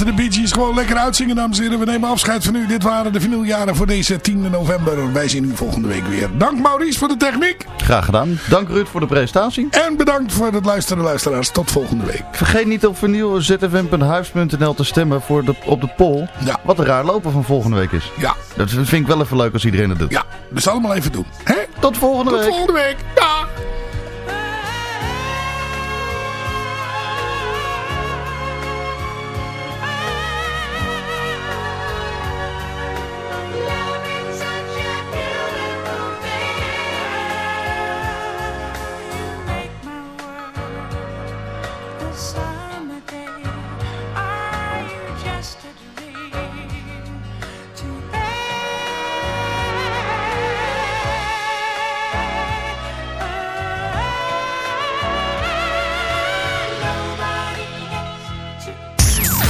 laten de Bee Gees gewoon lekker uitzingen, dames en heren. We nemen afscheid van u. Dit waren de vinyljaren voor deze 10 november. Wij zien u volgende week weer. Dank Maurice voor de techniek. Graag gedaan. Dank Ruud voor de presentatie. En bedankt voor het luisteren, luisteraars. Tot volgende week. Vergeet niet op vernieuw zfm.huis.nl te stemmen voor de, op de poll. Ja. Wat een raar lopen van volgende week is. Ja. Dat vind ik wel even leuk als iedereen het doet. Ja, dus allemaal even doen. Hè? Tot volgende Tot week. volgende week.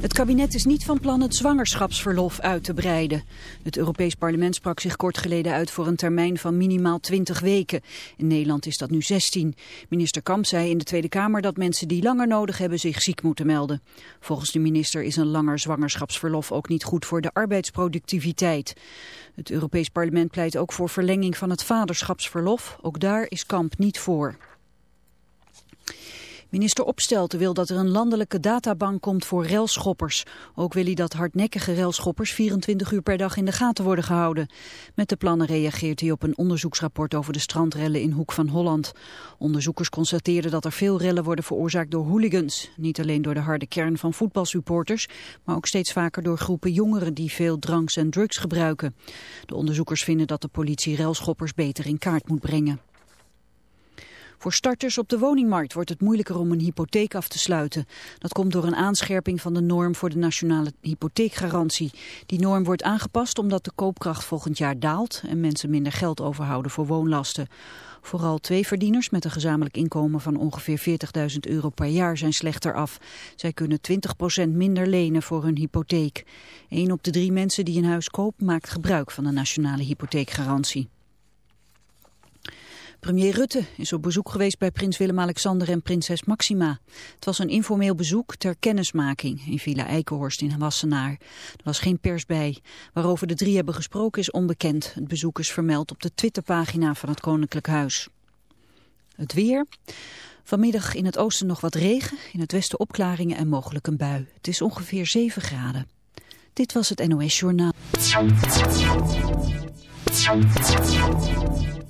Het kabinet is niet van plan het zwangerschapsverlof uit te breiden. Het Europees Parlement sprak zich kort geleden uit voor een termijn van minimaal 20 weken. In Nederland is dat nu 16. Minister Kamp zei in de Tweede Kamer dat mensen die langer nodig hebben zich ziek moeten melden. Volgens de minister is een langer zwangerschapsverlof ook niet goed voor de arbeidsproductiviteit. Het Europees Parlement pleit ook voor verlenging van het vaderschapsverlof. Ook daar is Kamp niet voor. Minister Opstelten wil dat er een landelijke databank komt voor relschoppers. Ook wil hij dat hardnekkige relschoppers 24 uur per dag in de gaten worden gehouden. Met de plannen reageert hij op een onderzoeksrapport over de strandrellen in Hoek van Holland. Onderzoekers constateerden dat er veel rellen worden veroorzaakt door hooligans. Niet alleen door de harde kern van voetbalsupporters, maar ook steeds vaker door groepen jongeren die veel dranks en drugs gebruiken. De onderzoekers vinden dat de politie relschoppers beter in kaart moet brengen. Voor starters op de woningmarkt wordt het moeilijker om een hypotheek af te sluiten. Dat komt door een aanscherping van de norm voor de nationale hypotheekgarantie. Die norm wordt aangepast omdat de koopkracht volgend jaar daalt en mensen minder geld overhouden voor woonlasten. Vooral twee verdieners met een gezamenlijk inkomen van ongeveer 40.000 euro per jaar zijn slechter af. Zij kunnen 20% minder lenen voor hun hypotheek. Een op de drie mensen die een huis koopt maakt gebruik van de nationale hypotheekgarantie. Premier Rutte is op bezoek geweest bij prins Willem-Alexander en prinses Maxima. Het was een informeel bezoek ter kennismaking in Villa Eikenhorst in Wassenaar. Er was geen pers bij. Waarover de drie hebben gesproken is onbekend. Het bezoek is vermeld op de Twitterpagina van het Koninklijk Huis. Het weer. Vanmiddag in het oosten nog wat regen, in het westen opklaringen en mogelijk een bui. Het is ongeveer 7 graden. Dit was het NOS Journaal.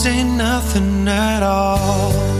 say nothing at all.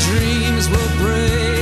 Dreams will break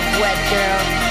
yourself wet, girl.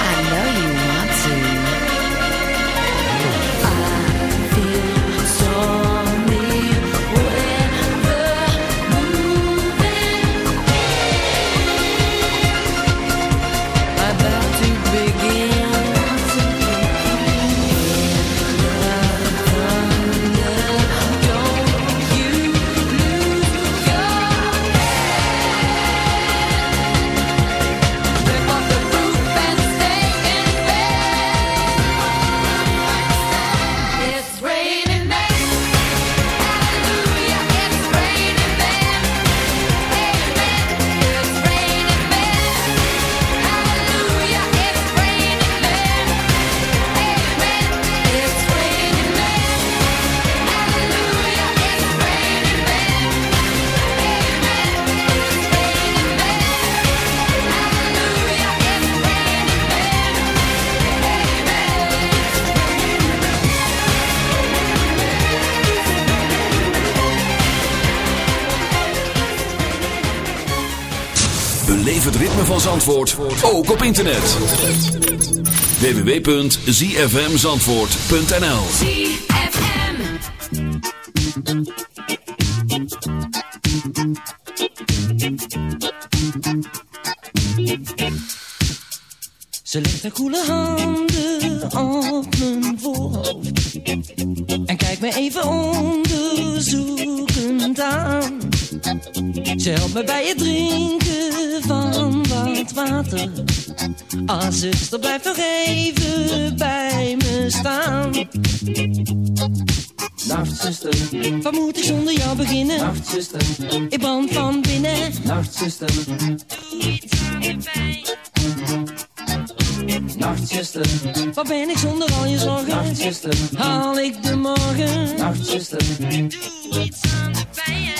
Van Zandvoort, ook op internet. www.zfmzandvoort.nl ZFM. Ze legt haar koele handen op mijn voorhoofd En kijkt me even onderzoekend aan Ze helpt me bij het drinken water. Ah zuster, blijf nog even bij me staan. Nacht zuster, wat moet ik zonder jou beginnen? Nacht zuster, ik brand van binnen. Nacht zuster, doe iets aan de pijn. Nachtzuster, waar ben ik zonder al je zorgen? Nachtzuster, haal ik de morgen? Nachtzuster, doe iets aan de pijn.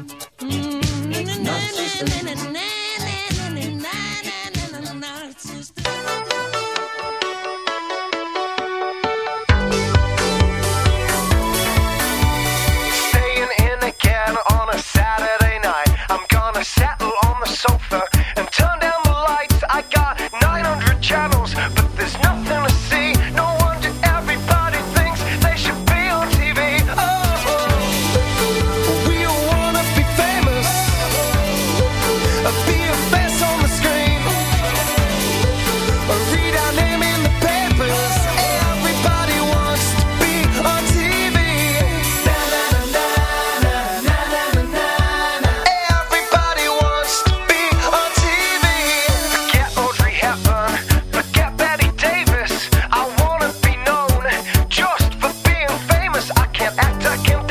I can't act, I can't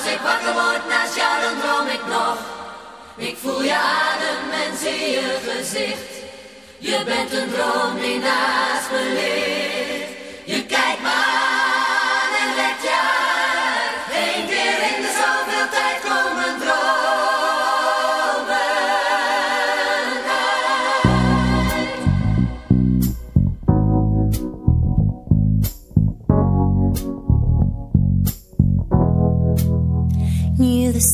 Als ik wakker word naast jou, dan droom ik nog. Ik voel je adem en zie je gezicht. Je bent een droom die naast me ligt.